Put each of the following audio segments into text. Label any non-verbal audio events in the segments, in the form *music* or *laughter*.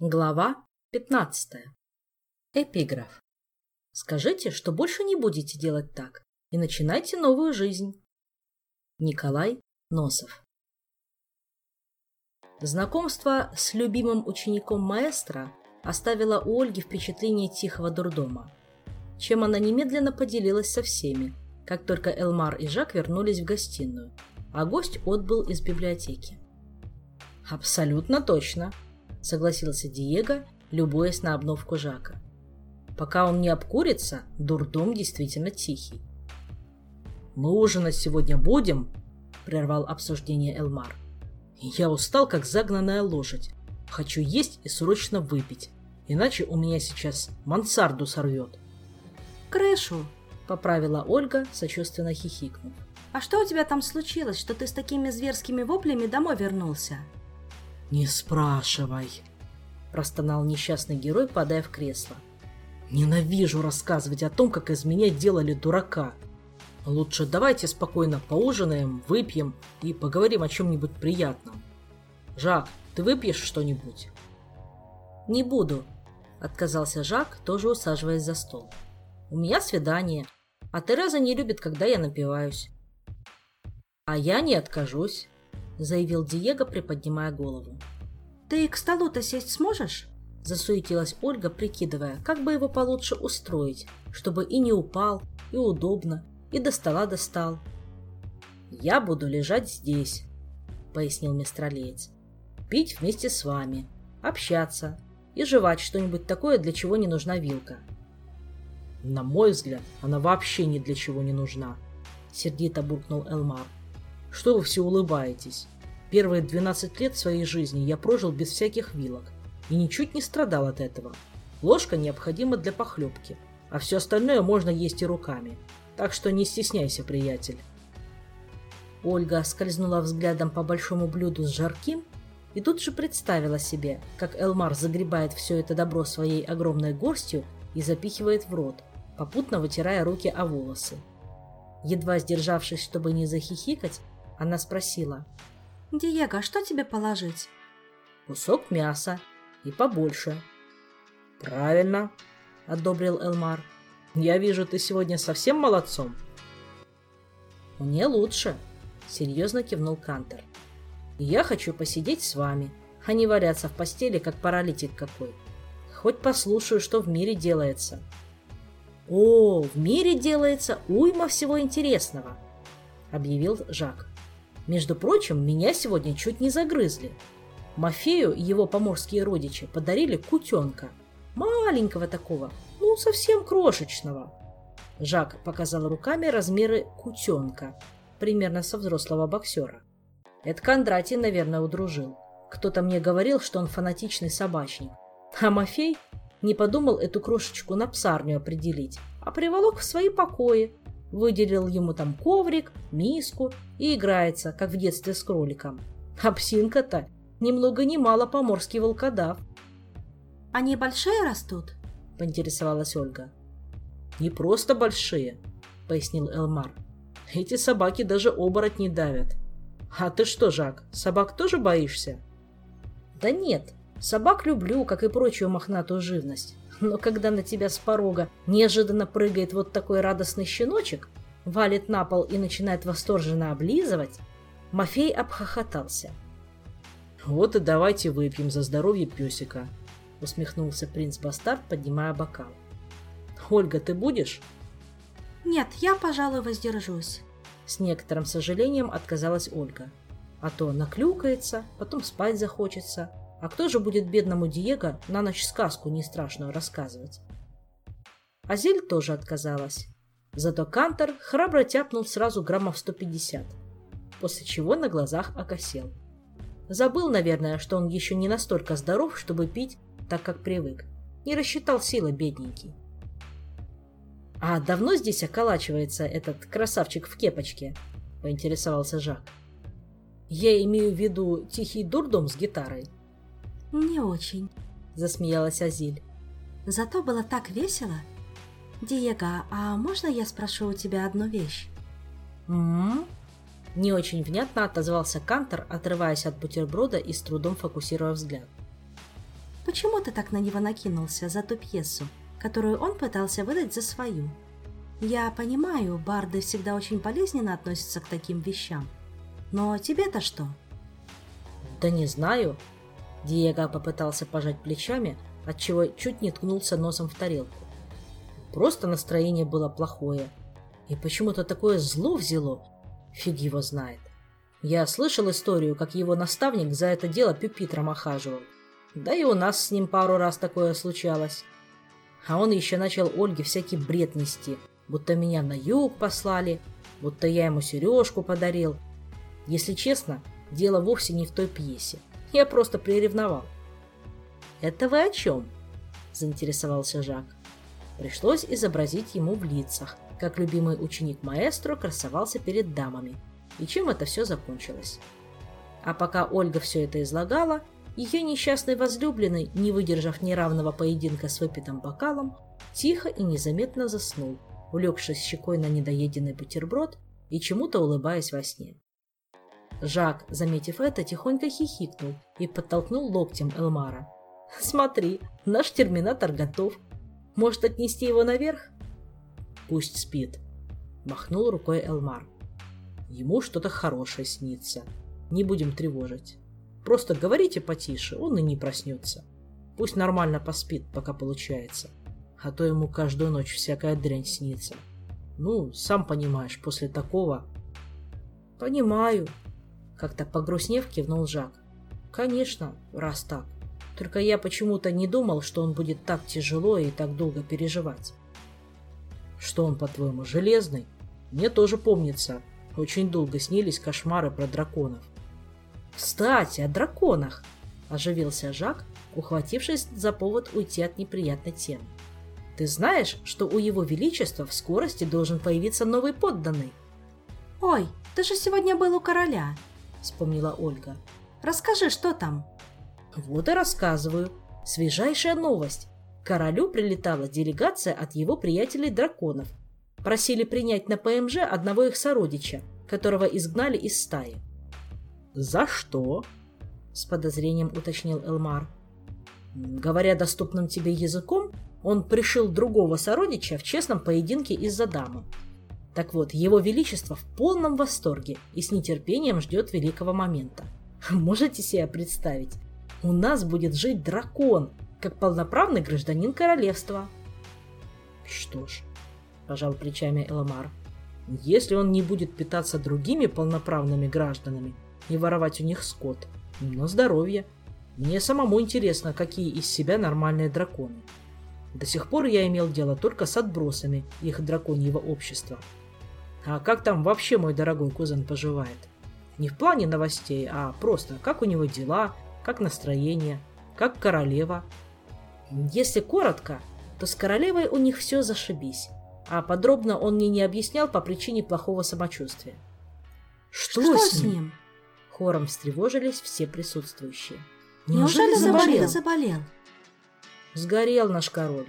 Глава 15. Эпиграф. Скажите, что больше не будете делать так, и начинайте новую жизнь. Николай Носов. Знакомство с любимым учеником маэстро оставило у Ольги впечатление тихого дурдома, чем она немедленно поделилась со всеми, как только Элмар и Жак вернулись в гостиную, а гость отбыл из библиотеки. «Абсолютно точно», — согласился Диего, любуясь на обновку Жака. «Пока он не обкурится, дурдом действительно тихий». «Мы ужинать сегодня будем?» — прервал обсуждение Элмар. «Я устал, как загнанная лошадь. Хочу есть и срочно выпить, иначе у меня сейчас мансарду сорвет». «Крышу», — поправила Ольга, сочувственно хихикнув. «А что у тебя там случилось, что ты с такими зверскими воплями домой вернулся?» «Не спрашивай», — простонал несчастный герой, падая в кресло. «Ненавижу рассказывать о том, как из меня делали дурака. Лучше давайте спокойно поужинаем, выпьем и поговорим о чем-нибудь приятном. Жак, ты выпьешь что-нибудь?» «Не буду», — отказался Жак, тоже усаживаясь за стол. «У меня свидание, а Тереза не любит, когда я напиваюсь». «А я не откажусь», — заявил Диего, приподнимая голову. «Ты к столу-то сесть сможешь?» — засуетилась Ольга, прикидывая, как бы его получше устроить, чтобы и не упал, и удобно, и до стола достал. «Я буду лежать здесь», — пояснил мистралеец. «Пить вместе с вами, общаться и жевать что-нибудь такое, для чего не нужна вилка». «На мой взгляд, она вообще ни для чего не нужна», — сердито буркнул Элмар. Что вы все улыбаетесь? Первые 12 лет своей жизни я прожил без всяких вилок и ничуть не страдал от этого. Ложка необходима для похлебки, а все остальное можно есть и руками. Так что не стесняйся, приятель. Ольга скользнула взглядом по большому блюду с жарким и тут же представила себе, как Элмар загребает все это добро своей огромной горстью и запихивает в рот, попутно вытирая руки о волосы. Едва сдержавшись, чтобы не захихикать, она спросила. «Диего, а что тебе положить?» «Кусок мяса. И побольше». «Правильно», — одобрил Элмар. «Я вижу, ты сегодня совсем молодцом». «Мне лучше», — серьезно кивнул Кантер. «Я хочу посидеть с вами, а не валяться в постели, как паралитик какой. Хоть послушаю, что в мире делается». «О, в мире делается уйма всего интересного», — объявил Жак. Между прочим, меня сегодня чуть не загрызли. Мафею его поморские родичи подарили кутенка. Маленького такого, ну, совсем крошечного. Жак показал руками размеры кутенка, примерно со взрослого боксера. Это Кондратий, наверное, удружил. Кто-то мне говорил, что он фанатичный собачник. А Мафей не подумал эту крошечку на псарню определить, а приволок в свои покои, выделил ему там коврик, миску и играется, как в детстве с кроликом. А псинка-то ни много ни мало поморский волкодав. «Они большие растут?» – поинтересовалась Ольга. «Не просто большие», – пояснил Элмар. «Эти собаки даже оборот не давят. А ты что, Жак, собак тоже боишься?» «Да нет, собак люблю, как и прочую мохнатую живность. Но когда на тебя с порога неожиданно прыгает вот такой радостный щеночек, валит на пол и начинает восторженно облизывать, Мафей обхохотался. «Вот и давайте выпьем за здоровье песика», — усмехнулся принц Бастард, поднимая бокал. «Ольга, ты будешь?» «Нет, я, пожалуй, воздержусь», — с некоторым сожалением отказалась Ольга. «А то наклюкается, потом спать захочется, а кто же будет бедному Диего на ночь сказку не страшную рассказывать? Азель тоже отказалась. Зато Кантор храбро тяпнул сразу граммов 150, после чего на глазах окосел. Забыл, наверное, что он еще не настолько здоров, чтобы пить так, как привык. Не рассчитал силы, бедненький. «А давно здесь околачивается этот красавчик в кепочке?» – поинтересовался Жак. «Я имею в виду тихий дурдом с гитарой». «Не очень», — засмеялась Азиль. «Зато было так весело. Диего, а можно я спрошу у тебя одну вещь?» «М-м-м?» Не очень внятно отозвался Кантор, отрываясь от бутерброда и с трудом фокусируя взгляд. Почему ты так на него накинулся за ту пьесу, которую он пытался выдать за свою? Я понимаю, барды всегда очень болезненно относятся к таким вещам. Но тебе-то что? Да не знаю. Диего попытался пожать плечами, отчего чуть не ткнулся носом в тарелку. Просто настроение было плохое. И почему-то такое зло взяло. Фиг его знает. Я слышал историю, как его наставник за это дело пюпитром охаживал. Да и у нас с ним пару раз такое случалось. А он еще начал Ольге всякий бред нести, будто меня на юг послали, будто я ему сережку подарил. Если честно, дело вовсе не в той пьесе. Я просто приревновал. «Это вы о чем?» – заинтересовался Жак. Пришлось изобразить ему в лицах, как любимый ученик маэстро красовался перед дамами, и чем это все закончилось. А пока Ольга все это излагала, ее несчастный возлюбленный, не выдержав неравного поединка с выпитым бокалом, тихо и незаметно заснул, улегшись щекой на недоеденный бутерброд и чему-то улыбаясь во сне. Жак, заметив это, тихонько хихикнул и подтолкнул локтем Элмара. *laughs* «Смотри, наш терминатор готов. Может, отнести его наверх?» «Пусть спит», — махнул рукой Элмар. «Ему что-то хорошее снится. Не будем тревожить». Просто говорите потише, он и не проснется. Пусть нормально поспит, пока получается. А то ему каждую ночь всякая дрянь снится. Ну, сам понимаешь, после такого... Понимаю. Как-то погрустнев кивнул Жак. Конечно, раз так. Только я почему-то не думал, что он будет так тяжело и так долго переживать. Что он, по-твоему, железный? Мне тоже помнится. Очень долго снились кошмары про драконов. «Кстати, о драконах!» – оживился Жак, ухватившись за повод уйти от неприятной темы. «Ты знаешь, что у его величества в скорости должен появиться новый подданный?» «Ой, ты же сегодня был у короля!» – вспомнила Ольга. «Расскажи, что там?» «Вот и рассказываю. Свежайшая новость. К королю прилетала делегация от его приятелей-драконов. Просили принять на ПМЖ одного их сородича, которого изгнали из стаи. «За что?» — с подозрением уточнил Элмар. Говоря доступным тебе языком, он пришил другого сородича в честном поединке из-за дамы. Так вот, его величество в полном восторге и с нетерпением ждет великого момента. *laughs* Можете себе представить? У нас будет жить дракон, как полноправный гражданин королевства. Что ж, пожал плечами Эламар, если он не будет питаться другими полноправными гражданами, и воровать у них скот. На здоровье. Мне самому интересно, какие из себя нормальные драконы. До сих пор я имел дело только с отбросами их драконьего общества. А как там вообще мой дорогой кузен поживает? Не в плане новостей, а просто, как у него дела, как настроение, как королева. Если коротко, то с королевой у них все зашибись, а подробно он мне не объяснял по причине плохого самочувствия. Что, Что с ним? ним? Хором встревожились все присутствующие. Неужели, заболел? заболел? Сгорел наш король,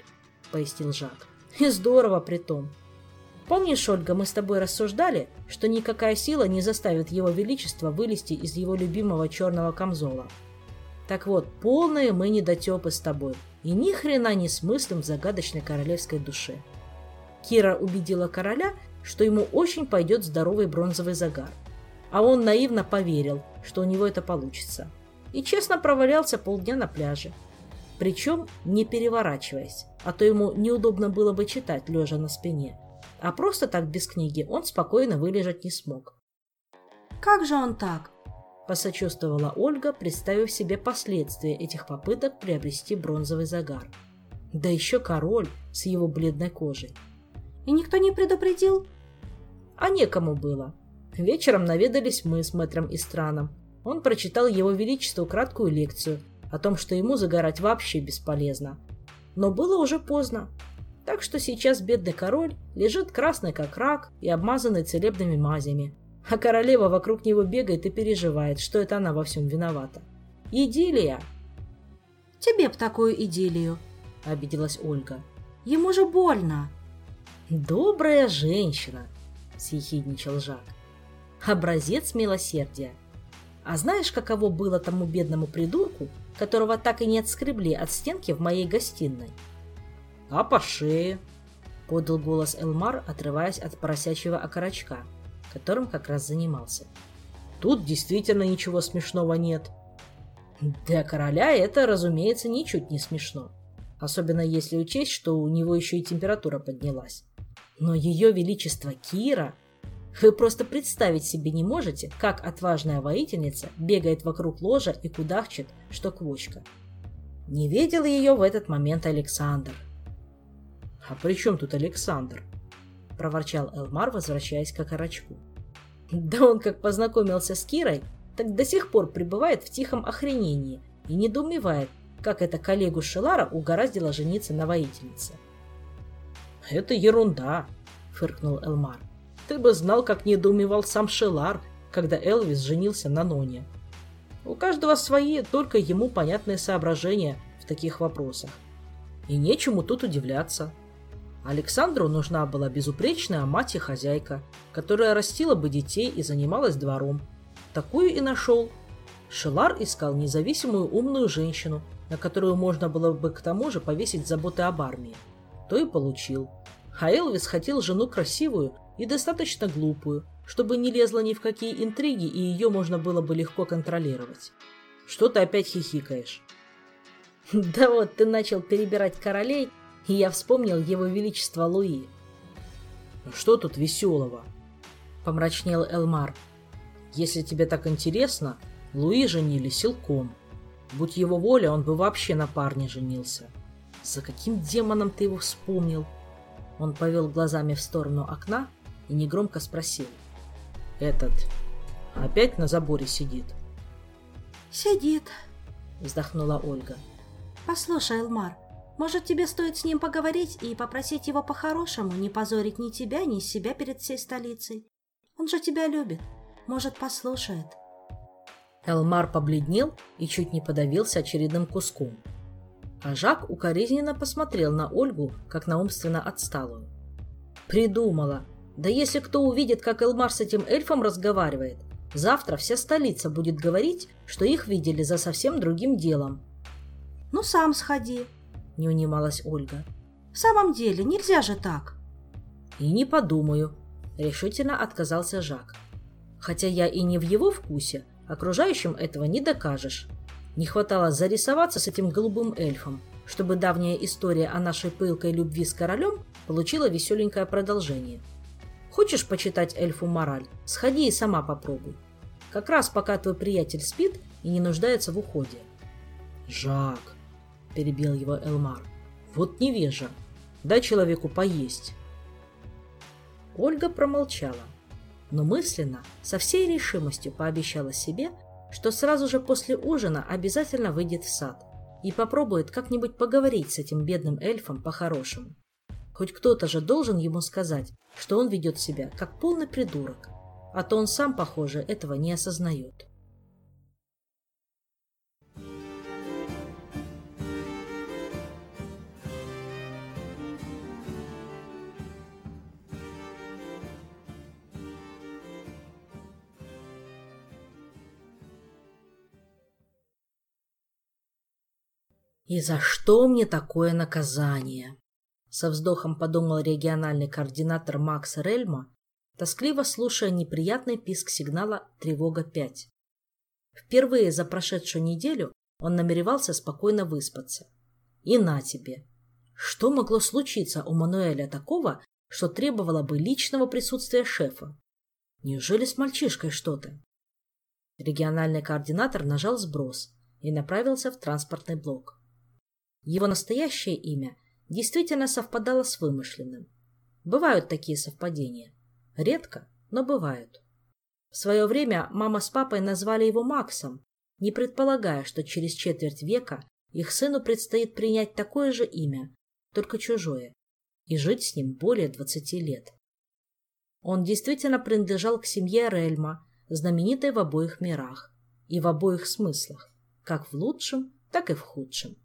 пояснил Жак. И здорово при том. Помнишь, Ольга, мы с тобой рассуждали, что никакая сила не заставит его величество вылезти из его любимого черного камзола? Так вот, полные мы недотепы с тобой, и ни хрена не смыслим в загадочной королевской душе. Кира убедила короля, что ему очень пойдет здоровый бронзовый загар – а он наивно поверил, что у него это получится. И честно провалялся полдня на пляже. Причем не переворачиваясь, а то ему неудобно было бы читать, лежа на спине. А просто так без книги он спокойно вылежать не смог. «Как же он так?» – посочувствовала Ольга, представив себе последствия этих попыток приобрести бронзовый загар. Да еще король с его бледной кожей. «И никто не предупредил?» А некому было. Вечером наведались мы с мэтром Истраном. Он прочитал его величеству краткую лекцию о том, что ему загорать вообще бесполезно. Но было уже поздно. Так что сейчас бедный король лежит красный как рак и обмазанный целебными мазями. А королева вокруг него бегает и переживает, что это она во всем виновата. Идиллия! Тебе б такую идиллию, обиделась Ольга. Ему же больно. Добрая женщина, съехидничал Жак образец милосердия. А знаешь, каково было тому бедному придурку, которого так и не отскребли от стенки в моей гостиной. «А по шее?» — подал голос Элмар, отрываясь от поросячьего окорочка, которым как раз занимался. «Тут действительно ничего смешного нет». Для короля это, разумеется, ничуть не смешно. Особенно если учесть, что у него еще и температура поднялась. Но ее величество Кира... Вы просто представить себе не можете, как отважная воительница бегает вокруг ложа и кудахчет, что квочка. Не видел ее в этот момент Александр. «А при чем тут Александр?» — проворчал Элмар, возвращаясь к окорочку. «Да он как познакомился с Кирой, так до сих пор пребывает в тихом охренении и недоумевает, как это коллегу Шелара угораздило жениться на воительнице. «Это ерунда», — фыркнул Элмар. «Ты бы знал, как недоумевал сам Шелар, когда Элвис женился на Ноне. У каждого свои, только ему понятные соображения в таких вопросах. И нечему тут удивляться. Александру нужна была безупречная мать и хозяйка, которая растила бы детей и занималась двором. Такую и нашел. Шелар искал независимую умную женщину, на которую можно было бы к тому же повесить заботы об армии то и получил. А хотел жену красивую и достаточно глупую, чтобы не лезла ни в какие интриги и ее можно было бы легко контролировать. Что ты опять хихикаешь? *laughs* Да вот ты начал перебирать королей, и я вспомнил его величество Луи. Что тут веселого? Помрачнел Элмар. Если тебе так интересно, Луи женили силком. Будь его воля, он бы вообще на парне женился. За каким демоном ты его вспомнил? Он повел глазами в сторону окна и негромко спросил. Этот опять на заборе сидит? Сидит, вздохнула Ольга. Послушай, Элмар, может, тебе стоит с ним поговорить и попросить его по-хорошему не позорить ни тебя, ни себя перед всей столицей? Он же тебя любит. Может, послушает. Элмар побледнел и чуть не подавился очередным куском. А Жак укоризненно посмотрел на Ольгу, как на умственно отсталую. «Придумала! Да если кто увидит, как Элмар с этим эльфом разговаривает, завтра вся столица будет говорить, что их видели за совсем другим делом». «Ну, сам сходи», — не унималась Ольга. «В самом деле, нельзя же так». «И не подумаю», — решительно отказался Жак. «Хотя я и не в его вкусе, окружающим этого не докажешь. Не хватало зарисоваться с этим голубым эльфом, чтобы давняя история о нашей пылкой любви с королем получила веселенькое продолжение. Хочешь почитать эльфу мораль? Сходи и сама попробуй. Как раз пока твой приятель спит и не нуждается в уходе. «Жак!» – перебил его Элмар. «Вот невежа! Дай человеку поесть!» Ольга промолчала, но мысленно, со всей решимостью пообещала себе – что сразу же после ужина обязательно выйдет в сад и попробует как-нибудь поговорить с этим бедным эльфом по-хорошему. Хоть кто-то же должен ему сказать, что он ведет себя как полный придурок, а то он сам, похоже, этого не осознает. И за что мне такое наказание? Со вздохом подумал региональный координатор Макс Рельма, тоскливо слушая неприятный писк сигнала «Тревога-5». Впервые за прошедшую неделю он намеревался спокойно выспаться. И на тебе! Что могло случиться у Мануэля такого, что требовало бы личного присутствия шефа? Неужели с мальчишкой что-то? Региональный координатор нажал сброс и направился в транспортный блок. Его настоящее имя действительно совпадало с вымышленным. Бывают такие совпадения. Редко, но бывают. В свое время мама с папой назвали его Максом, не предполагая, что через четверть века их сыну предстоит принять такое же имя, только чужое, и жить с ним более двадцати лет. Он действительно принадлежал к семье Рельма, знаменитой в обоих мирах и в обоих смыслах, как в лучшем, так и в худшем.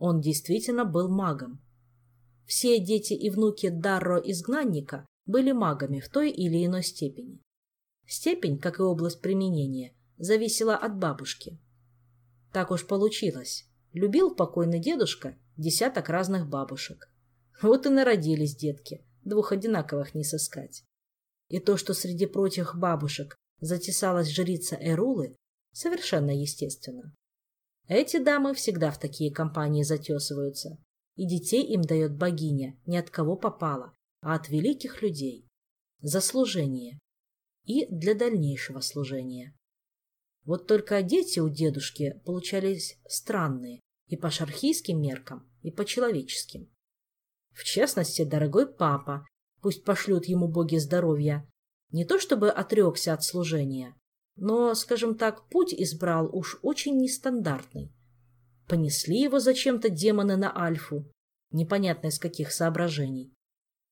Он действительно был магом. Все дети и внуки Дарро-изгнанника были магами в той или иной степени. Степень, как и область применения, зависела от бабушки. Так уж получилось. Любил покойный дедушка десяток разных бабушек. Вот и народились детки, двух одинаковых не сыскать. И то, что среди прочих бабушек затесалась жрица Эрулы, совершенно естественно. Эти дамы всегда в такие компании затесываются, и детей им дает богиня не от кого попало, а от великих людей. За служение. И для дальнейшего служения. Вот только дети у дедушки получались странные и по шархийским меркам, и по человеческим. В частности, дорогой папа, пусть пошлют ему боги здоровья, не то чтобы отрекся от служения, но, скажем так, путь избрал уж очень нестандартный. Понесли его зачем-то демоны на Альфу, непонятно из каких соображений.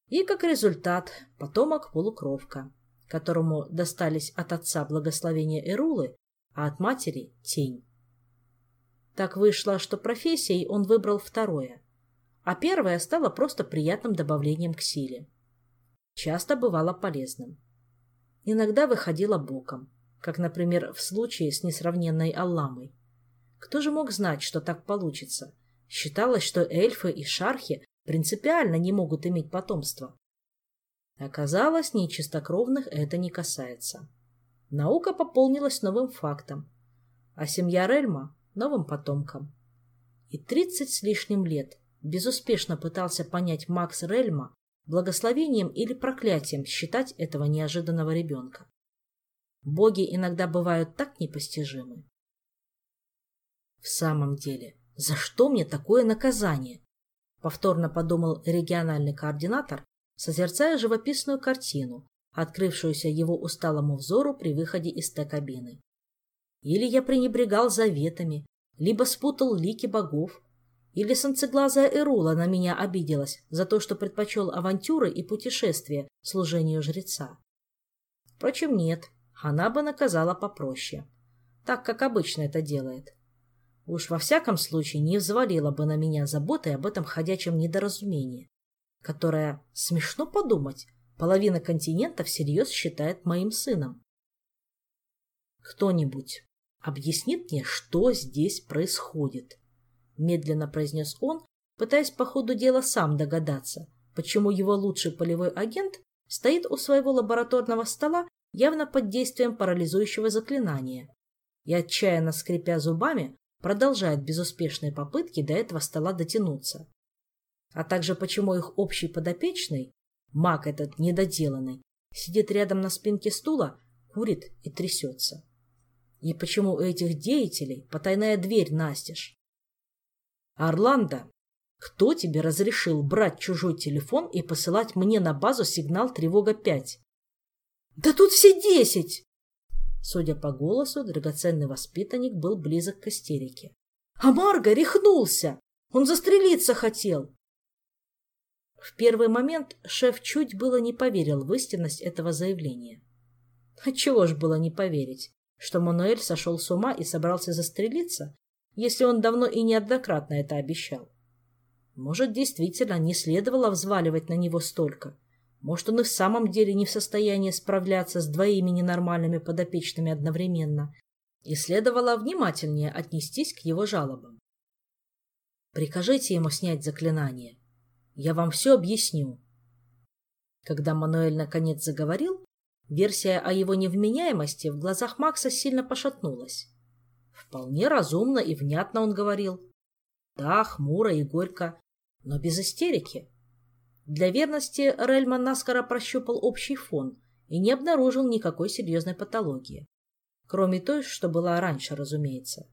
И, как результат, потомок полукровка, которому достались от отца благословения Эрулы, а от матери — тень. Так вышло, что профессией он выбрал второе, а первое стало просто приятным добавлением к силе. Часто бывало полезным. Иногда выходило боком, как, например, в случае с несравненной Алламой. Кто же мог знать, что так получится? Считалось, что эльфы и шархи принципиально не могут иметь потомство. Оказалось, нечистокровных это не касается. Наука пополнилась новым фактом, а семья Рельма — новым потомком. И тридцать с лишним лет безуспешно пытался понять Макс Рельма, благословением или проклятием считать этого неожиданного ребенка. Боги иногда бывают так непостижимы. В самом деле, за что мне такое наказание? Повторно подумал региональный координатор, созерцая живописную картину, открывшуюся его усталому взору при выходе из Т-кабины. Или я пренебрегал заветами, либо спутал лики богов, или солнцеглазая Эрула на меня обиделась за то, что предпочел авантюры и путешествия служению жреца. Впрочем, нет, она бы наказала попроще, так, как обычно это делает. Уж во всяком случае не взвалила бы на меня заботой об этом ходячем недоразумении, которое, смешно подумать, половина континента всерьез считает моим сыном. Кто-нибудь объяснит мне, что здесь происходит? Медленно произнес он, пытаясь по ходу дела сам догадаться, почему его лучший полевой агент стоит у своего лабораторного стола явно под действием парализующего заклинания, и, отчаянно скрипя зубами, продолжает безуспешные попытки до этого стола дотянуться. А также почему их общий подопечный, маг этот недоделанный, сидит рядом на спинке стула, курит и трясется. И почему у этих деятелей потайная дверь настежь? Орландо, кто тебе разрешил брать чужой телефон и посылать мне на базу сигнал тревога 5? Да тут все десять! Судя по голосу, драгоценный воспитанник был близок к истерике. А Марго рехнулся! Он застрелиться хотел! В первый момент шеф чуть было не поверил в истинность этого заявления. Отчего ж было не поверить, что Мануэль сошел с ума и собрался застрелиться, если он давно и неоднократно это обещал? Может, действительно не следовало взваливать на него столько, может, он и в самом деле не в состоянии справляться с двоими ненормальными подопечными одновременно, и следовало внимательнее отнестись к его жалобам. Прикажите ему снять заклинание. Я вам все объясню. Когда Мануэль наконец заговорил, версия о его невменяемости в глазах Макса сильно пошатнулась. Вполне разумно и внятно он говорил. Да, хмуро и горько, но без истерики. Для верности Рельман наскоро прощупал общий фон и не обнаружил никакой серьезной патологии. Кроме той, что была раньше, разумеется.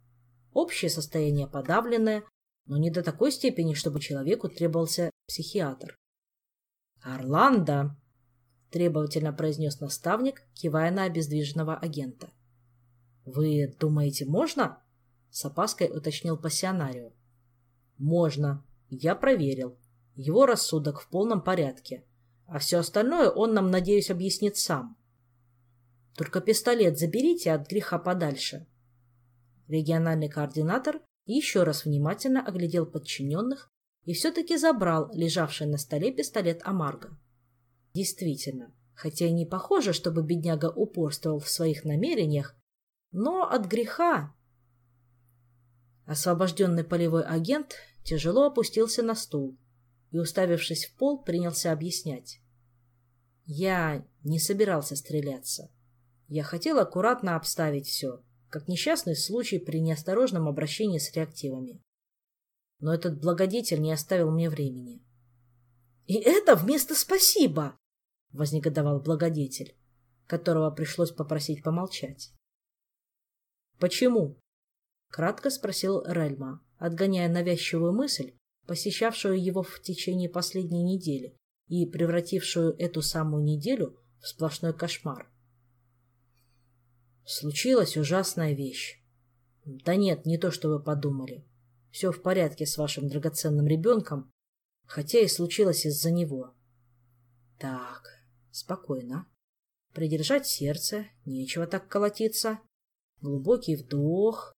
Общее состояние подавленное, но не до такой степени, чтобы человеку требовался психиатр. «Орландо!» — требовательно произнес наставник, кивая на обездвиженного агента. «Вы думаете, можно?» — с опаской уточнил пассионарио. «Можно. Я проверил. Его рассудок в полном порядке. А все остальное он нам, надеюсь, объяснит сам. Только пистолет заберите от греха подальше. Региональный координатор еще раз внимательно оглядел подчиненных и все-таки забрал лежавший на столе пистолет Амарго. Действительно, хотя и не похоже, чтобы бедняга упорствовал в своих намерениях, но от греха... Освобожденный полевой агент тяжело опустился на стул и, уставившись в пол, принялся объяснять. Я не собирался стреляться. Я хотел аккуратно обставить все, как несчастный случай при неосторожном обращении с реактивами. Но этот благодетель не оставил мне времени. — И это вместо «спасибо!» — вознегодовал благодетель, которого пришлось попросить помолчать. — Почему? — кратко спросил Рельма, отгоняя навязчивую мысль, посещавшую его в течение последней недели и превратившую эту самую неделю в сплошной кошмар. Случилась ужасная вещь. Да нет, не то, что вы подумали. Все в порядке с вашим драгоценным ребенком, хотя и случилось из-за него. Так, спокойно. Придержать сердце, нечего так колотиться. Глубокий вдох,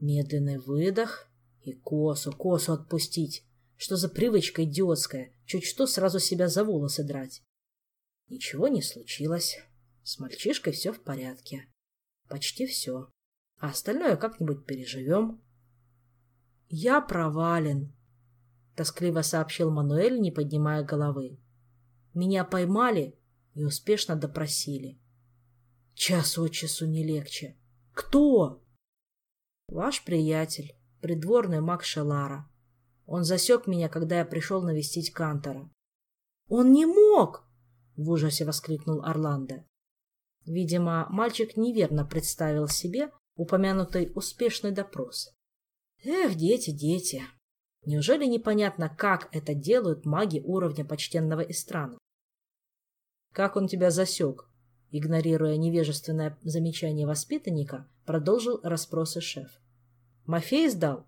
медленный выдох и косу, косу отпустить. Что за привычка идиотская, чуть что сразу себя за волосы драть. Ничего не случилось. С мальчишкой все в порядке. Почти все. А остальное как-нибудь переживем. Я провален, тоскливо сообщил Мануэль, не поднимая головы. Меня поймали и успешно допросили. Час от часу не легче. Кто? Ваш приятель, придворный маг Шелара. Он засек меня, когда я пришел навестить Кантора. «Он не мог!» — в ужасе воскликнул Орландо. Видимо, мальчик неверно представил себе упомянутый успешный допрос. Эх, дети, дети! Неужели непонятно, как это делают маги уровня почтенного Истрана? Как он тебя засек? Игнорируя невежественное замечание воспитанника, продолжил расспросы шеф. Мафей сдал?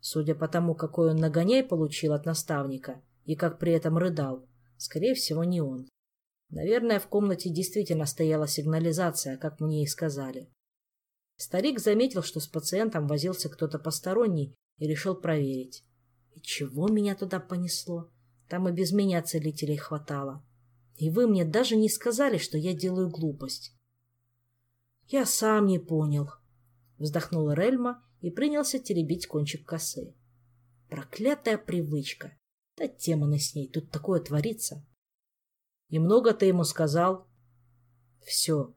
Судя по тому, какой он нагоняй получил от наставника и как при этом рыдал, скорее всего, не он. Наверное, в комнате действительно стояла сигнализация, как мне и сказали. Старик заметил, что с пациентом возился кто-то посторонний и решил проверить. И чего меня туда понесло? Там и без меня целителей хватало. И вы мне даже не сказали, что я делаю глупость. Я сам не понял. Вздохнула Рельма и принялся теребить кончик косы. Проклятая привычка. Да демоны с ней, тут такое творится. И много ты ему сказал? Все.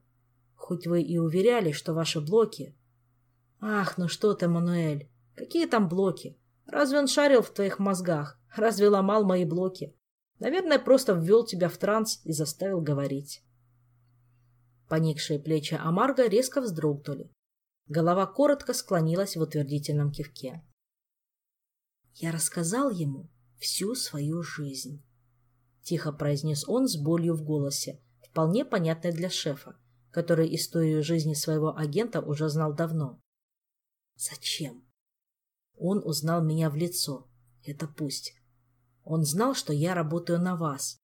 Хоть вы и уверяли, что ваши блоки... Ах, ну что ты, Мануэль, какие там блоки? Разве он шарил в твоих мозгах? Разве ломал мои блоки? Наверное, просто ввел тебя в транс и заставил говорить. Поникшие плечи Амарга резко вздрогнули. Голова коротко склонилась в утвердительном кивке. «Я рассказал ему всю свою жизнь», — тихо произнес он с болью в голосе, вполне понятной для шефа, который историю жизни своего агента уже знал давно. «Зачем?» Он узнал меня в лицо. Это пусть. Он знал, что я работаю на вас.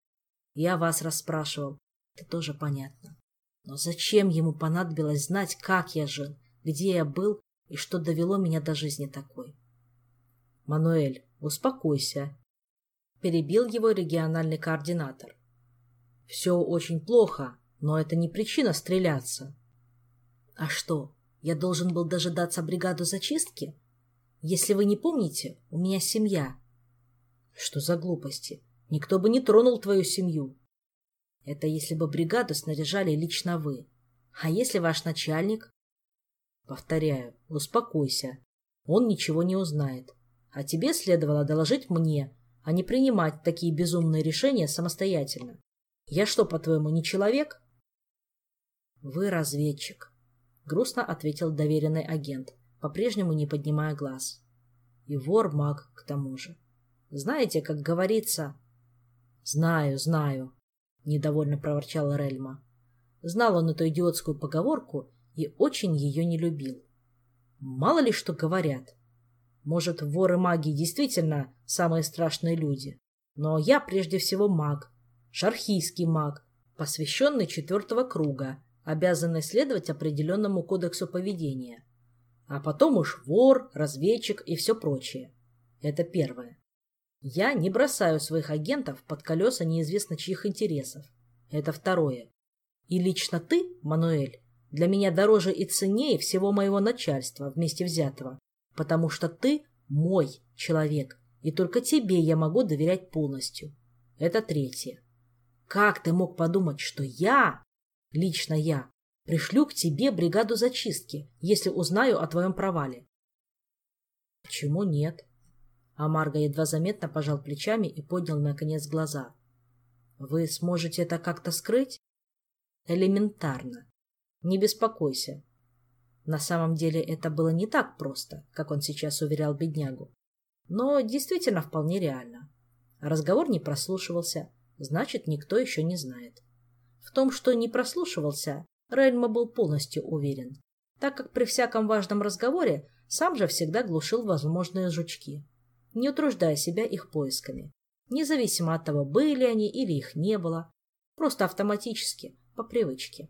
Я вас расспрашивал. Это тоже понятно. Но зачем ему понадобилось знать, как я жил? Где я был и что довело меня до жизни такой. «Мануэль, успокойся», — перебил его региональный координатор. «Все очень плохо, но это не причина стреляться». «А что, я должен был дожидаться бригаду зачистки? Если вы не помните, у меня семья». «Что за глупости? Никто бы не тронул твою семью». «Это если бы бригаду снаряжали лично вы. А если ваш начальник?» Повторяю, успокойся. Он ничего не узнает. А тебе следовало доложить мне, а не принимать такие безумные решения самостоятельно. Я что, по-твоему, не человек? Вы разведчик, грустно ответил доверенный агент, по-прежнему не поднимая глаз. И вор-маг, к тому же. Знаете, как говорится... Знаю, знаю, недовольно проворчал Рельма. Знал он эту идиотскую поговорку и очень ее не любил. Мало ли что говорят. Может, воры-маги действительно самые страшные люди. Но я прежде всего маг, шархийский маг, посвященный четвертого круга, обязанный следовать определенному кодексу поведения. А потом уж вор, разведчик и все прочее. Это первое. Я не бросаю своих агентов под колеса неизвестно чьих интересов. Это второе. И лично ты, Мануэль, для меня дороже и ценнее всего моего начальства вместе взятого, потому что ты мой человек, и только тебе я могу доверять полностью. Это третье. Как ты мог подумать, что я, лично я, пришлю к тебе бригаду зачистки, если узнаю о твоем провале? Почему нет? А Марго едва заметно пожал плечами и поднял, наконец, глаза. Вы сможете это как-то скрыть? Элементарно. Не беспокойся. На самом деле это было не так просто, как он сейчас уверял беднягу. Но действительно вполне реально. Разговор не прослушивался, значит, никто еще не знает. В том, что не прослушивался, Рельма был полностью уверен, так как при всяком важном разговоре сам же всегда глушил возможные жучки, не утруждая себя их поисками, независимо от того, были они или их не было, просто автоматически, по привычке.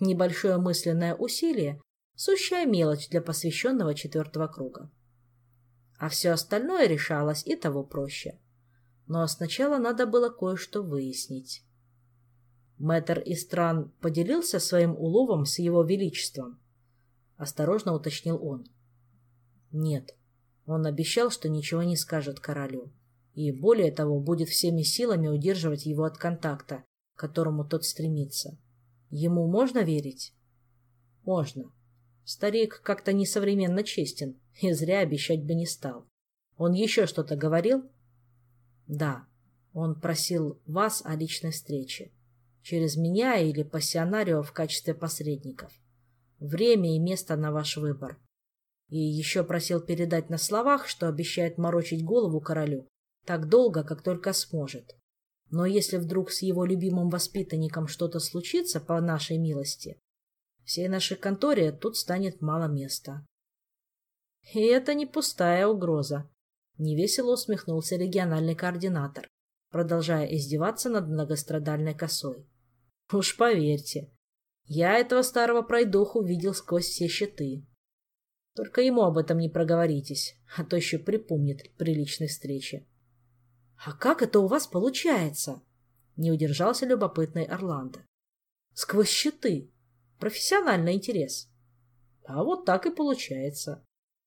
Небольшое мысленное усилие – сущая мелочь для посвященного четвертого круга. А все остальное решалось и того проще. Но сначала надо было кое-что выяснить. Мэтр Истран поделился своим уловом с его величеством. Осторожно уточнил он. Нет, он обещал, что ничего не скажет королю. И более того, будет всеми силами удерживать его от контакта, к которому тот стремится. Ему можно верить? Можно. Старик как-то несовременно честен, и зря обещать бы не стал. Он еще что-то говорил? Да. Он просил вас о личной встрече. Через меня или пассионарио в качестве посредников. Время и место на ваш выбор. И еще просил передать на словах, что обещает морочить голову королю так долго, как только сможет. Но если вдруг с его любимым воспитанником что-то случится по нашей милости, всей нашей конторе тут станет мало места. И это не пустая угроза. Невесело усмехнулся региональный координатор, продолжая издеваться над многострадальной косой. Уж поверьте, я этого старого пройдоху видел сквозь все щиты. Только ему об этом не проговоритесь, а то еще припомнит при личной встрече. «А как это у вас получается?» — не удержался любопытный Орландо. «Сквозь щиты. Профессиональный интерес». А вот так и получается.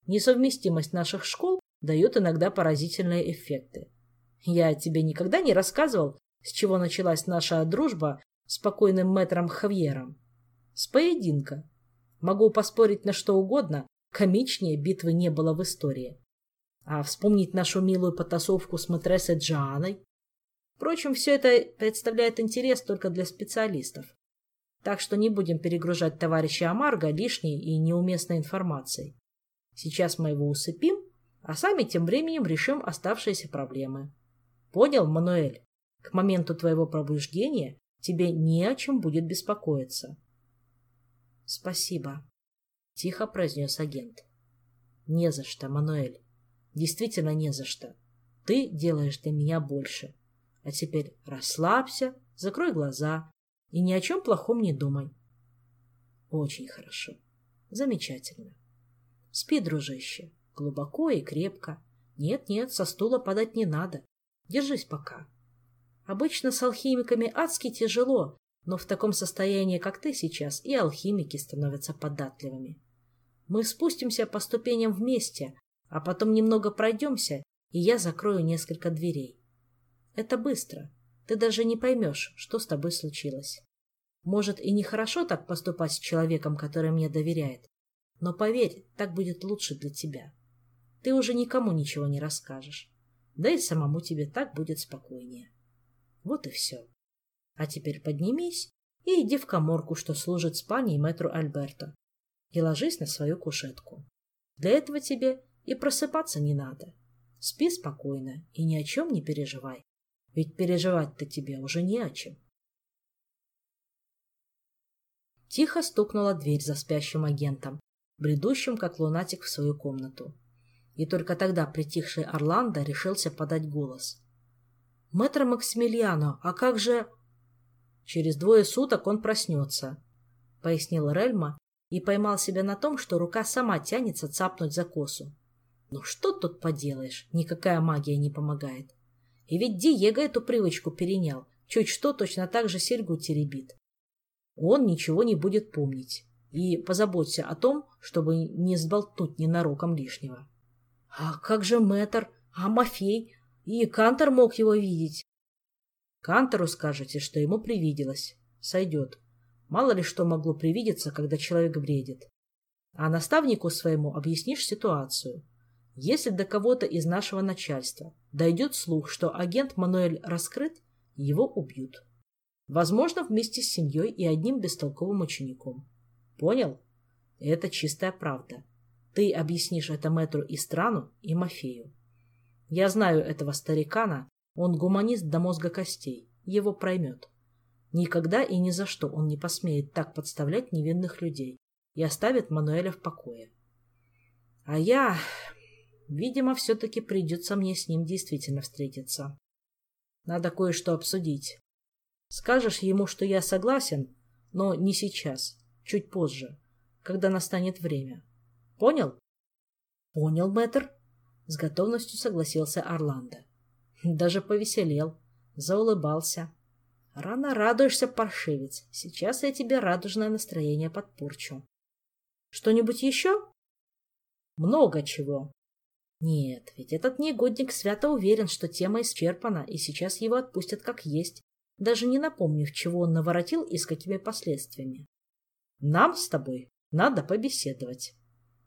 Несовместимость наших школ дает иногда поразительные эффекты. Я тебе никогда не рассказывал, с чего началась наша дружба с покойным мэтром Хавьером. С поединка. Могу поспорить на что угодно, комичнее битвы не было в истории. А вспомнить нашу милую потасовку с матрессой Джаной? Впрочем, все это представляет интерес только для специалистов. Так что не будем перегружать товарища Амарго лишней и неуместной информацией. Сейчас мы его усыпим, а сами тем временем решим оставшиеся проблемы. Понял, Мануэль? К моменту твоего пробуждения тебе не о чем будет беспокоиться. — Спасибо, — тихо произнес агент. — Не за что, Мануэль. Действительно не за что. Ты делаешь для меня больше. А теперь расслабься, закрой глаза и ни о чем плохом не думай. Очень хорошо. Замечательно. Спи, дружище, глубоко и крепко. Нет-нет, со стула падать не надо. Держись пока. Обычно с алхимиками адски тяжело, но в таком состоянии, как ты сейчас, и алхимики становятся податливыми. Мы спустимся по ступеням вместе, а потом немного пройдемся, и я закрою несколько дверей. Это быстро. Ты даже не поймешь, что с тобой случилось. Может, и нехорошо так поступать с человеком, который мне доверяет. Но поверь, так будет лучше для тебя. Ты уже никому ничего не расскажешь. Да и самому тебе так будет спокойнее. Вот и все. А теперь поднимись и иди в коморку, что служит спальней мэтру Альберто, и ложись на свою кушетку. Для этого тебе и просыпаться не надо. Спи спокойно и ни о чем не переживай. Ведь переживать-то тебе уже не о чем. Тихо стукнула дверь за спящим агентом, бредущим, как лунатик, в свою комнату. И только тогда притихший Орландо решился подать голос. «Мэтр Максимилиано, а как же...» «Через двое суток он проснется», — пояснил Рельма и поймал себя на том, что рука сама тянется цапнуть за косу. Ну что тут поделаешь, никакая магия не помогает. И ведь Диего эту привычку перенял, чуть что точно так же серьгу теребит. Он ничего не будет помнить. И позаботься о том, чтобы не сболтнуть ненароком лишнего. А как же мэтр, а Мафей? И Кантор мог его видеть. Кантору скажете, что ему привиделось. Сойдет. Мало ли что могло привидеться, когда человек бредит. А наставнику своему объяснишь ситуацию. Если до кого-то из нашего начальства дойдет слух, что агент Мануэль раскрыт, его убьют. Возможно, вместе с семьей и одним бестолковым учеником. Понял? Это чистая правда. Ты объяснишь это мэтру и страну, и Мафею. Я знаю этого старикана, он гуманист до мозга костей, его проймет. Никогда и ни за что он не посмеет так подставлять невинных людей и оставит Мануэля в покое. А я... Видимо, все-таки придется мне с ним действительно встретиться. Надо кое-что обсудить. Скажешь ему, что я согласен, но не сейчас, чуть позже, когда настанет время. Понял? Понял, мэтр. С готовностью согласился Орландо. Даже повеселел, заулыбался. Рано радуешься, паршивец. Сейчас я тебе радужное настроение подпорчу. Что-нибудь еще? Много чего. Нет, ведь этот негодник свято уверен, что тема исчерпана, и сейчас его отпустят как есть, даже не напомнив, чего он наворотил и с какими последствиями. Нам с тобой надо побеседовать.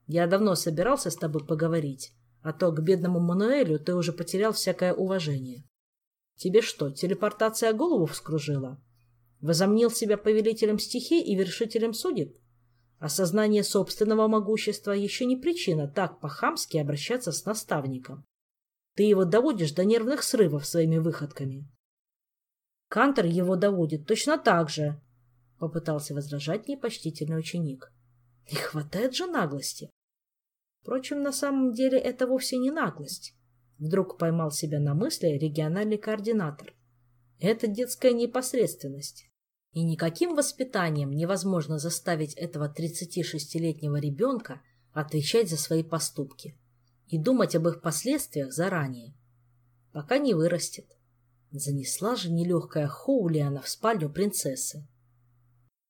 Я давно собирался с тобой поговорить, а то к бедному Мануэлю ты уже потерял всякое уважение. Тебе что, телепортация голову вскружила? Возомнил себя повелителем стихий и вершителем судеб? Осознание собственного могущества еще не причина так по-хамски обращаться с наставником. Ты его доводишь до нервных срывов своими выходками. Кантор его доводит точно так же, — попытался возражать непочтительный ученик. Не хватает же наглости. Впрочем, на самом деле это вовсе не наглость. Вдруг поймал себя на мысли региональный координатор. Это детская непосредственность. И никаким воспитанием невозможно заставить этого 36-летнего ребенка отвечать за свои поступки и думать об их последствиях заранее, пока не вырастет. Занесла же нелегкая Хоулиана в спальню принцессы.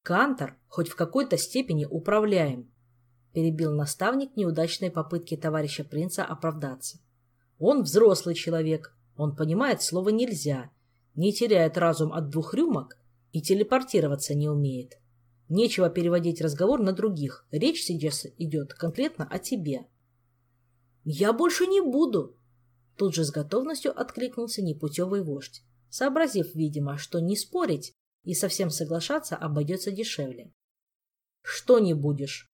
Кантор хоть в какой-то степени управляем, перебил наставник неудачной попытки товарища принца оправдаться. Он взрослый человек, он понимает слово «нельзя», не теряет разум от двух рюмок и телепортироваться не умеет. Нечего переводить разговор на других. Речь сейчас идет конкретно о тебе. «Я больше не буду!» Тут же с готовностью откликнулся непутевый вождь, сообразив, видимо, что не спорить и совсем соглашаться обойдется дешевле. «Что не будешь?»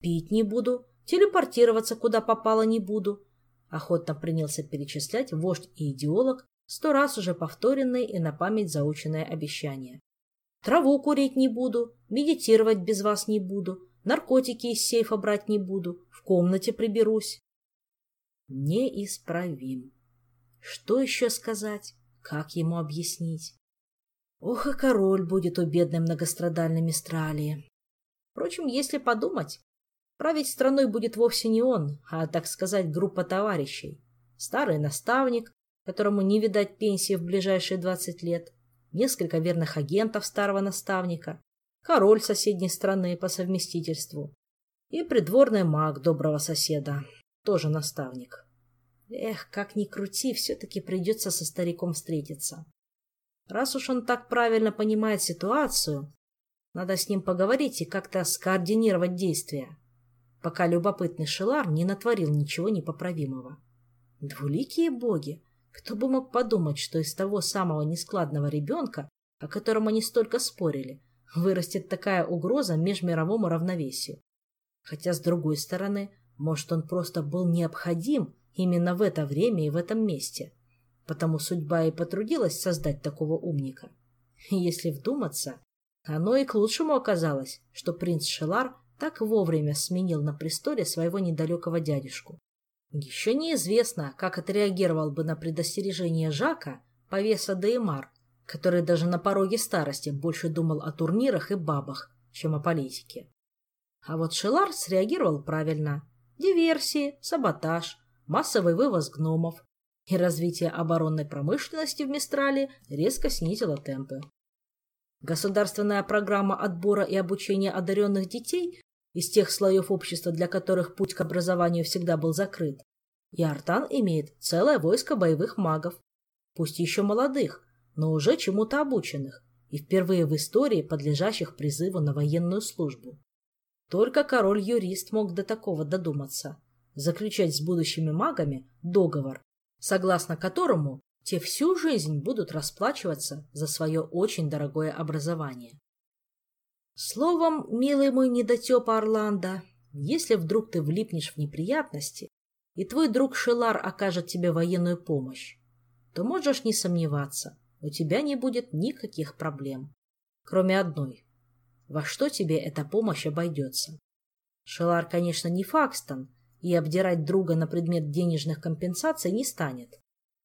Пить не буду, телепортироваться куда попало не буду. Охотно принялся перечислять вождь и идеолог, сто раз уже повторенные и на память заученные обещания. Траву курить не буду, медитировать без вас не буду, наркотики из сейфа брать не буду, в комнате приберусь. Неисправим. Что еще сказать? Как ему объяснить? Ох, и король будет у бедной многострадальной Мистралии. Впрочем, если подумать, Править страной будет вовсе не он, а, так сказать, группа товарищей. Старый наставник, которому не видать пенсии в ближайшие двадцать лет, несколько верных агентов старого наставника, король соседней страны по совместительству и придворный маг доброго соседа, тоже наставник. Эх, как ни крути, все-таки придется со стариком встретиться. Раз уж он так правильно понимает ситуацию, надо с ним поговорить и как-то скоординировать действия пока любопытный Шелар не натворил ничего непоправимого. Двуликие боги! Кто бы мог подумать, что из того самого нескладного ребенка, о котором они столько спорили, вырастет такая угроза межмировому равновесию. Хотя, с другой стороны, может, он просто был необходим именно в это время и в этом месте. Потому судьба и потрудилась создать такого умника. если вдуматься, оно и к лучшему оказалось, что принц Шелар так вовремя сменил на престоле своего недалекого дядюшку. Еще неизвестно, как отреагировал бы на предостережение Жака повеса Деймар, который даже на пороге старости больше думал о турнирах и бабах, чем о политике. А вот Шелар среагировал правильно. Диверсии, саботаж, массовый вывоз гномов и развитие оборонной промышленности в Мистрале резко снизило темпы. Государственная программа отбора и обучения одаренных детей из тех слоев общества, для которых путь к образованию всегда был закрыт. И Артан имеет целое войско боевых магов, пусть еще молодых, но уже чему-то обученных и впервые в истории подлежащих призыву на военную службу. Только король-юрист мог до такого додуматься – заключать с будущими магами договор, согласно которому те всю жизнь будут расплачиваться за свое очень дорогое образование. Словом, милый мой недотепа Орландо, если вдруг ты влипнешь в неприятности, и твой друг Шелар окажет тебе военную помощь, то можешь не сомневаться, у тебя не будет никаких проблем, кроме одной. Во что тебе эта помощь обойдется? Шелар, конечно, не Факстон, и обдирать друга на предмет денежных компенсаций не станет.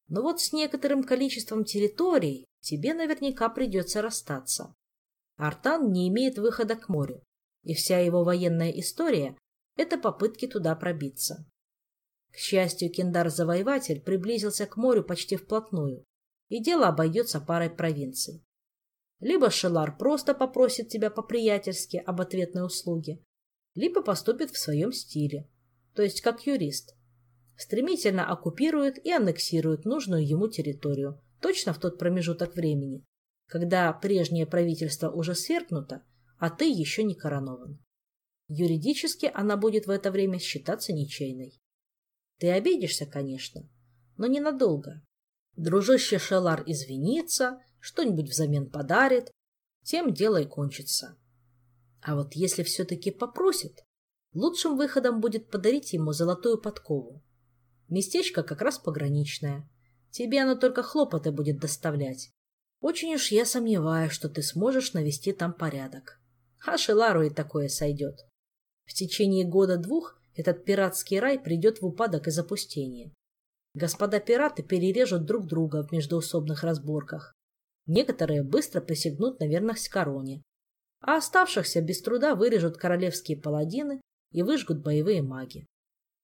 Но вот с некоторым количеством территорий тебе наверняка придется расстаться. Артан не имеет выхода к морю, и вся его военная история – это попытки туда пробиться. К счастью, Кендар-завоеватель приблизился к морю почти вплотную, и дело обойдется парой провинций. Либо Шелар просто попросит тебя по-приятельски об ответной услуге, либо поступит в своем стиле, то есть как юрист – стремительно оккупирует и аннексирует нужную ему территорию, точно в тот промежуток времени, когда прежнее правительство уже свергнуто, а ты еще не коронован. Юридически она будет в это время считаться ничейной. Ты обидишься, конечно, но ненадолго. Дружище Шелар извинится, что-нибудь взамен подарит, тем дело и кончится. А вот если все-таки попросит, лучшим выходом будет подарить ему золотую подкову. Местечко как раз пограничное. Тебе оно только хлопоты будет доставлять. Очень уж я сомневаюсь, что ты сможешь навести там порядок. А Шелару и такое сойдет. В течение года-двух этот пиратский рай придет в упадок и запустение. Господа пираты перережут друг друга в междоусобных разборках. Некоторые быстро присягнут на верность короне, а оставшихся без труда вырежут королевские паладины и выжгут боевые маги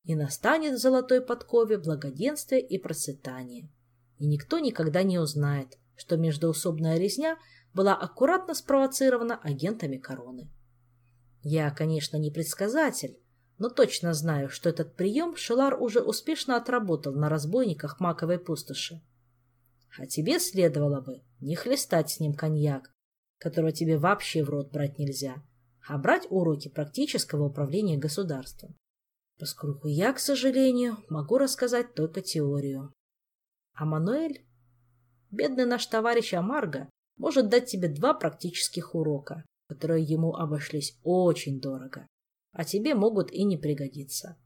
и настанет в золотой подкове благоденствие и процветание. И никто никогда не узнает, что междоусобная резня была аккуратно спровоцирована агентами короны. Я, конечно, не предсказатель, но точно знаю, что этот прием Шелар уже успешно отработал на разбойниках маковой пустоши. А тебе следовало бы не хлестать с ним коньяк, которого тебе вообще в рот брать нельзя, а брать уроки практического управления государством поскольку я, к сожалению, могу рассказать только теорию. А Мануэль, бедный наш товарищ Амарго, может дать тебе два практических урока, которые ему обошлись очень дорого, а тебе могут и не пригодиться.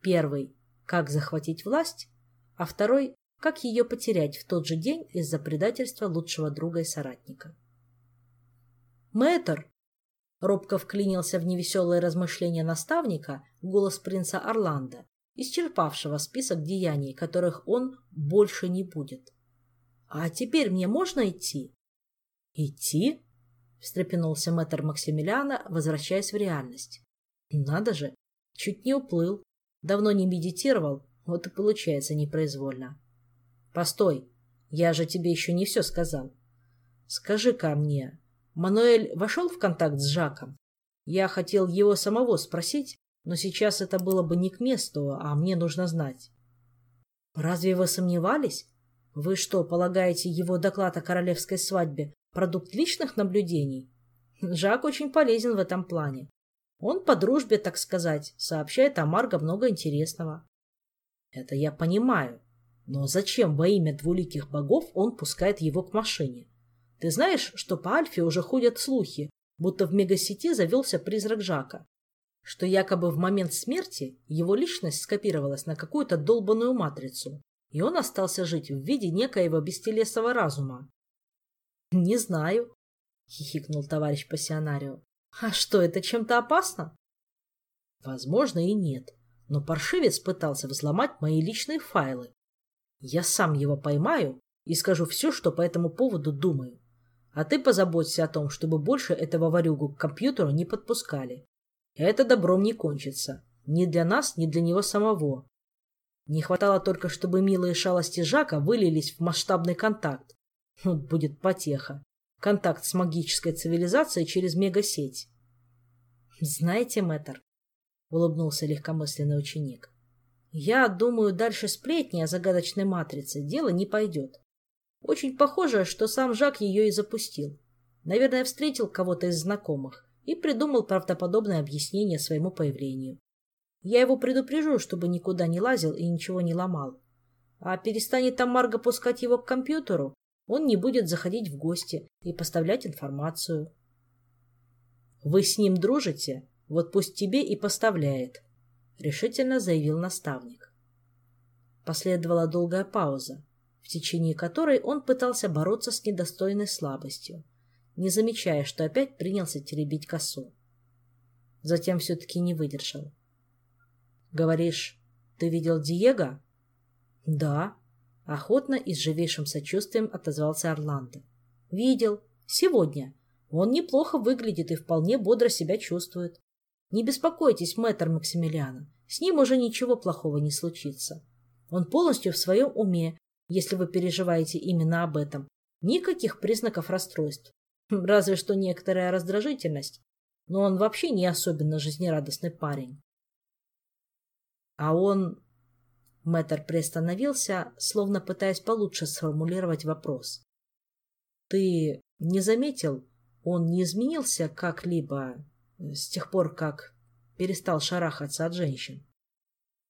Первый – как захватить власть, а второй – как ее потерять в тот же день из-за предательства лучшего друга и соратника. «Мэтр!» Робко вклинился в невеселые размышления наставника голос принца Орландо, исчерпавшего список деяний, которых он больше не будет. «А теперь мне можно идти?» «Идти?» — встрепенулся мэтр Максимилиана, возвращаясь в реальность. «Надо же! Чуть не уплыл. Давно не медитировал, вот и получается непроизвольно. Постой, я же тебе еще не все сказал. Скажи-ка мне, Мануэль вошел в контакт с Жаком. Я хотел его самого спросить, но сейчас это было бы не к месту, а мне нужно знать. Разве вы сомневались? Вы что, полагаете, его доклад о королевской свадьбе – продукт личных наблюдений? Жак очень полезен в этом плане. Он по дружбе, так сказать, сообщает о Марго много интересного. Это я понимаю. Но зачем во имя двуликих богов он пускает его к машине? Ты знаешь, что по Альфе уже ходят слухи, будто в мегасети завелся призрак Жака, что якобы в момент смерти его личность скопировалась на какую-то долбанную матрицу, и он остался жить в виде некоего бестелесного разума. — Не знаю, — хихикнул товарищ пассионарио. — А что, это чем-то опасно? — Возможно и нет, но паршивец пытался взломать мои личные файлы. Я сам его поймаю и скажу все, что по этому поводу думаю. А ты позаботься о том, чтобы больше этого ворюгу к компьютеру не подпускали. Это добром не кончится. Ни для нас, ни для него самого. Не хватало только, чтобы милые шалости Жака вылились в масштабный контакт. Вот будет потеха. контакт с магической цивилизацией через мегасеть. Знаете, мэтр, улыбнулся легкомысленный ученик, я думаю, дальше сплетни о загадочной матрице дело не пойдет. Очень похоже, что сам Жак ее и запустил. Наверное, встретил кого-то из знакомых и придумал правдоподобное объяснение своему появлению. Я его предупрежу, чтобы никуда не лазил и ничего не ломал. А перестанет там Марго пускать его к компьютеру, он не будет заходить в гости и поставлять информацию. «Вы с ним дружите? Вот пусть тебе и поставляет», — решительно заявил наставник. Последовала долгая пауза, в течение которой он пытался бороться с недостойной слабостью, не замечая, что опять принялся теребить косу. Затем все-таки не выдержал. «Говоришь, ты видел Диего?» «Да», — охотно и с живейшим сочувствием отозвался Орландо. «Видел. Сегодня. Он неплохо выглядит и вполне бодро себя чувствует. Не беспокойтесь, мэтр Максимилиана, с ним уже ничего плохого не случится. Он полностью в своем уме, если вы переживаете именно об этом. Никаких признаков расстройств. Разве что некоторая раздражительность. Но он вообще не особенно жизнерадостный парень. А он... Мэтр приостановился, словно пытаясь получше сформулировать вопрос. Ты не заметил, он не изменился как-либо с тех пор, как перестал шарахаться от женщин?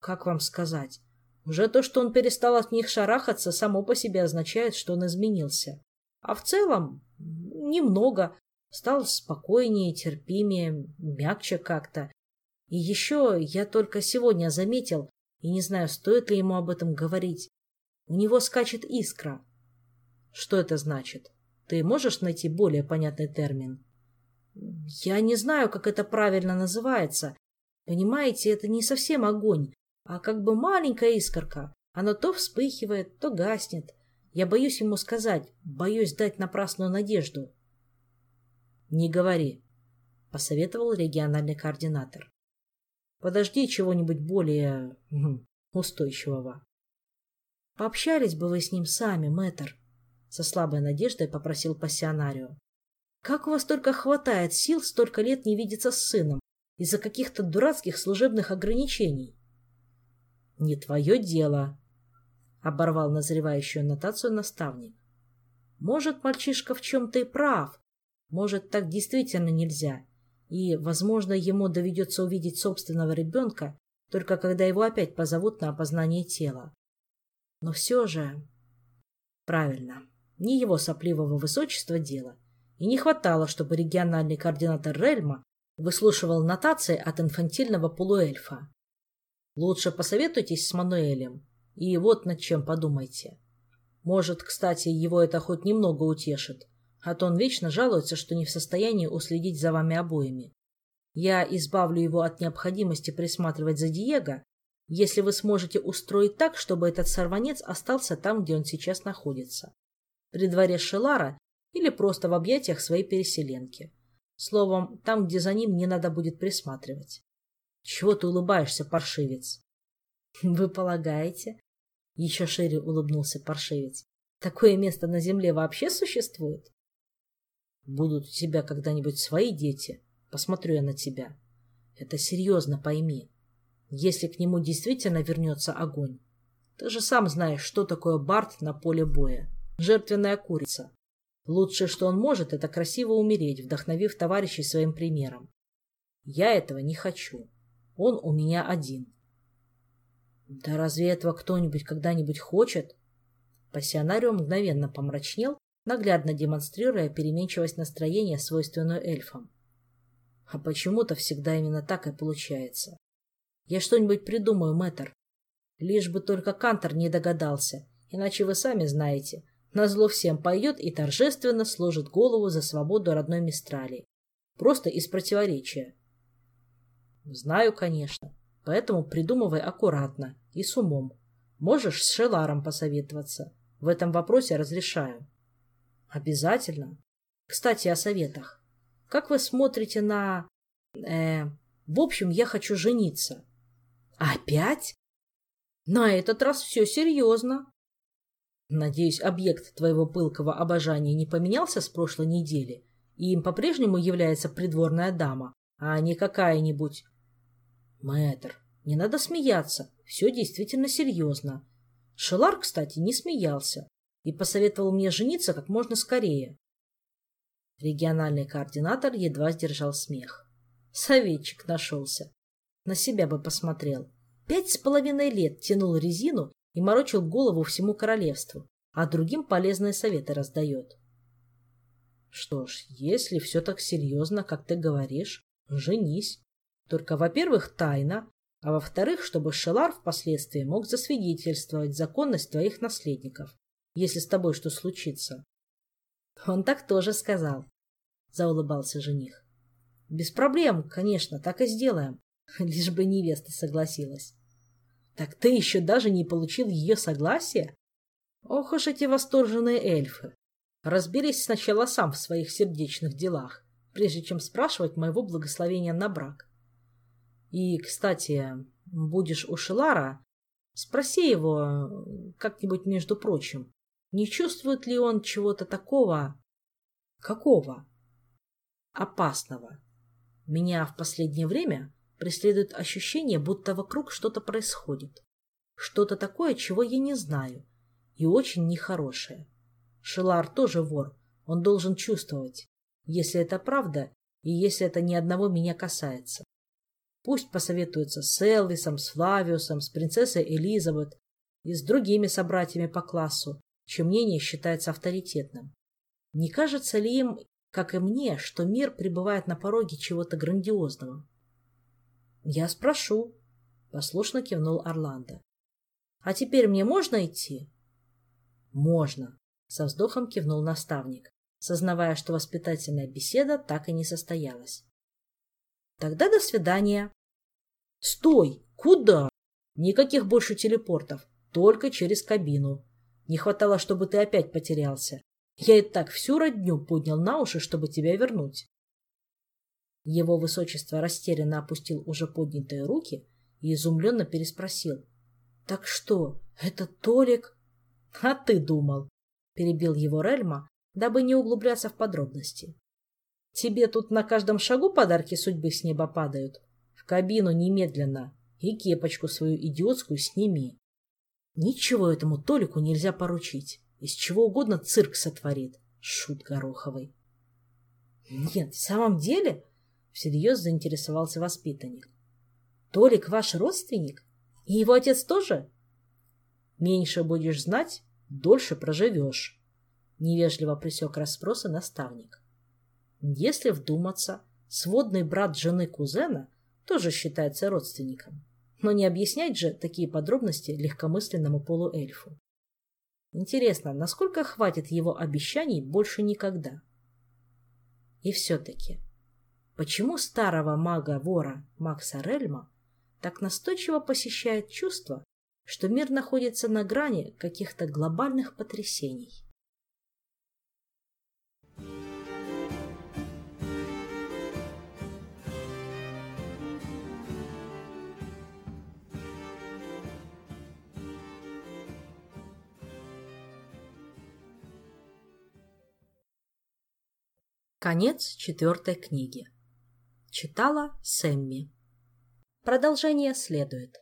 Как вам сказать? Уже то, что он перестал от них шарахаться, само по себе означает, что он изменился. А в целом немного. Стал спокойнее, терпимее, мягче как-то. И еще я только сегодня заметил, и не знаю, стоит ли ему об этом говорить, у него скачет искра. Что это значит? Ты можешь найти более понятный термин? Я не знаю, как это правильно называется. Понимаете, это не совсем огонь, а как бы маленькая искорка. Она то вспыхивает, то гаснет. Я боюсь ему сказать, боюсь дать напрасную надежду. — Не говори, — посоветовал региональный координатор. Подожди чего-нибудь более устойчивого. Пообщались бы вы с ним сами, мэтр, со слабой надеждой попросил пассионарио. Как у вас только хватает сил столько лет не видеться с сыном из-за каких-то дурацких служебных ограничений? Не твое дело, оборвал назревающую нотацию наставник. Может, мальчишка в чем-то и прав. Может, так действительно нельзя и, возможно, ему доведется увидеть собственного ребенка только когда его опять позовут на опознание тела. Но все же... Правильно, не его сопливого высочества дело. И не хватало, чтобы региональный координатор Рельма выслушивал нотации от инфантильного полуэльфа. Лучше посоветуйтесь с Мануэлем, и вот над чем подумайте. Может, кстати, его это хоть немного утешит, а то он вечно жалуется, что не в состоянии уследить за вами обоими. Я избавлю его от необходимости присматривать за Диего, если вы сможете устроить так, чтобы этот сорванец остался там, где он сейчас находится. При дворе Шелара или просто в объятиях своей переселенки. Словом, там, где за ним не надо будет присматривать. Чего ты улыбаешься, паршивец? *laughs* Вы полагаете? Еще шире улыбнулся паршивец. Такое место на земле вообще существует? Будут у тебя когда-нибудь свои дети, посмотрю я на тебя. Это серьезно пойми. Если к нему действительно вернется огонь, ты же сам знаешь, что такое Барт на поле боя. Жертвенная курица. Лучшее, что он может, это красиво умереть, вдохновив товарищей своим примером. Я этого не хочу. Он у меня один. Да разве этого кто-нибудь когда-нибудь хочет? Пассионарио мгновенно помрачнел наглядно демонстрируя переменчивость настроения, свойственную эльфам. А почему-то всегда именно так и получается. Я что-нибудь придумаю, мэтр. Лишь бы только Кантор не догадался, иначе вы сами знаете, назло всем пойдет и торжественно сложит голову за свободу родной Мистралии. Просто из противоречия. Знаю, конечно. Поэтому придумывай аккуратно и с умом. Можешь с Шеларом посоветоваться. В этом вопросе разрешаю. Обязательно. Кстати, о советах. Как вы смотрите на... Э, в общем, я хочу жениться. Опять? На этот раз все серьезно. Надеюсь, объект твоего пылкого обожания не поменялся с прошлой недели, и им по-прежнему является придворная дама, а не какая-нибудь... Мэтр, не надо смеяться, все действительно серьезно. Шелар, кстати, не смеялся и посоветовал мне жениться как можно скорее. Региональный координатор едва сдержал смех. Советчик нашелся. На себя бы посмотрел. Пять с половиной лет тянул резину и морочил голову всему королевству, а другим полезные советы раздает. Что ж, если все так серьезно, как ты говоришь, женись. Только, во-первых, тайна, а во-вторых, чтобы Шелар впоследствии мог засвидетельствовать законность твоих наследников, если с тобой что случится. Он так тоже сказал, заулыбался жених. Без проблем, конечно, так и сделаем, *laughs* лишь бы невеста согласилась. Так ты еще даже не получил ее согласия? Ох уж эти восторженные эльфы. Разберись сначала сам в своих сердечных делах, прежде чем спрашивать моего благословения на брак. И, кстати, будешь у Шелара, спроси его как-нибудь между прочим, не чувствует ли он чего-то такого... Какого? Опасного. Меня в последнее время преследует ощущение, будто вокруг что-то происходит. Что-то такое, чего я не знаю, и очень нехорошее. Шелар тоже вор, он должен чувствовать, если это правда и если это ни одного меня касается. Пусть посоветуется с Элвисом, с Флавиусом, с принцессой Элизабет и с другими собратьями по классу, чье мнение считается авторитетным. Не кажется ли им, как и мне, что мир пребывает на пороге чего-то грандиозного? «Я спрошу», — послушно кивнул Орландо. «А теперь мне можно идти?» «Можно», — со вздохом кивнул наставник, сознавая, что воспитательная беседа так и не состоялась. «Тогда до свидания». «Стой! Куда?» «Никаких больше телепортов, только через кабину. Не хватало, чтобы ты опять потерялся. Я и так всю родню поднял на уши, чтобы тебя вернуть». Его высочество растерянно опустил уже поднятые руки и изумленно переспросил. — Так что, это Толик? — А ты думал, — перебил его Рельма, дабы не углубляться в подробности. — Тебе тут на каждом шагу подарки судьбы с неба падают. В кабину немедленно и кепочку свою идиотскую сними. Ничего этому Толику нельзя поручить. Из чего угодно цирк сотворит. Шут Гороховый. — Нет, в самом деле... Всерьез заинтересовался воспитанник. Толик ваш родственник? И его отец тоже? Меньше будешь знать, дольше проживешь. Невежливо присек расспросы наставник. Если вдуматься, сводный брат жены кузена тоже считается родственником. Но не объяснять же такие подробности легкомысленному полуэльфу. Интересно, насколько хватит его обещаний больше никогда? И все-таки, Почему старого мага-вора Макса Рельма так настойчиво посещает чувство, что мир находится на грани каких-то глобальных потрясений? Конец четвертой книги. Читала Сэмми. Продолжение следует.